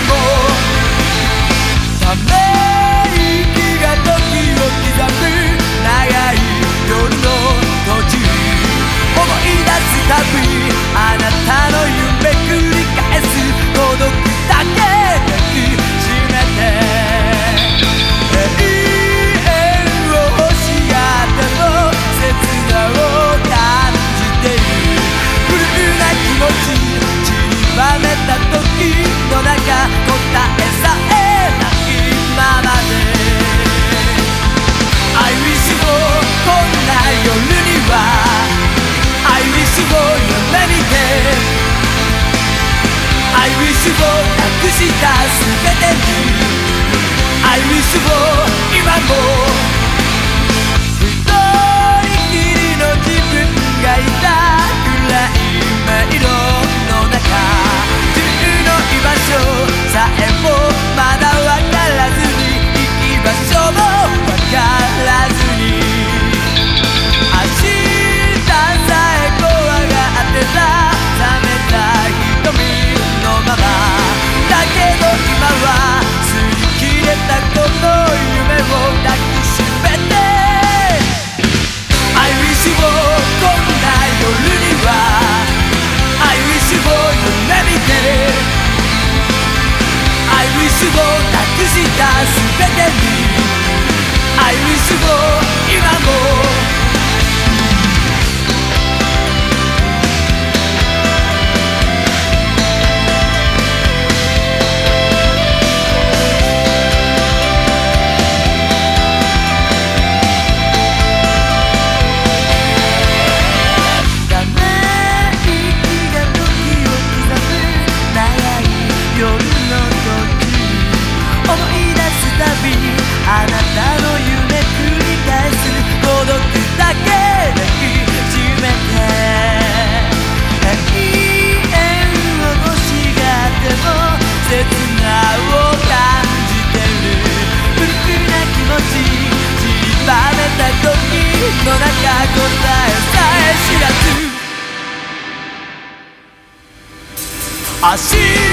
もため citas 合託した全てに assim.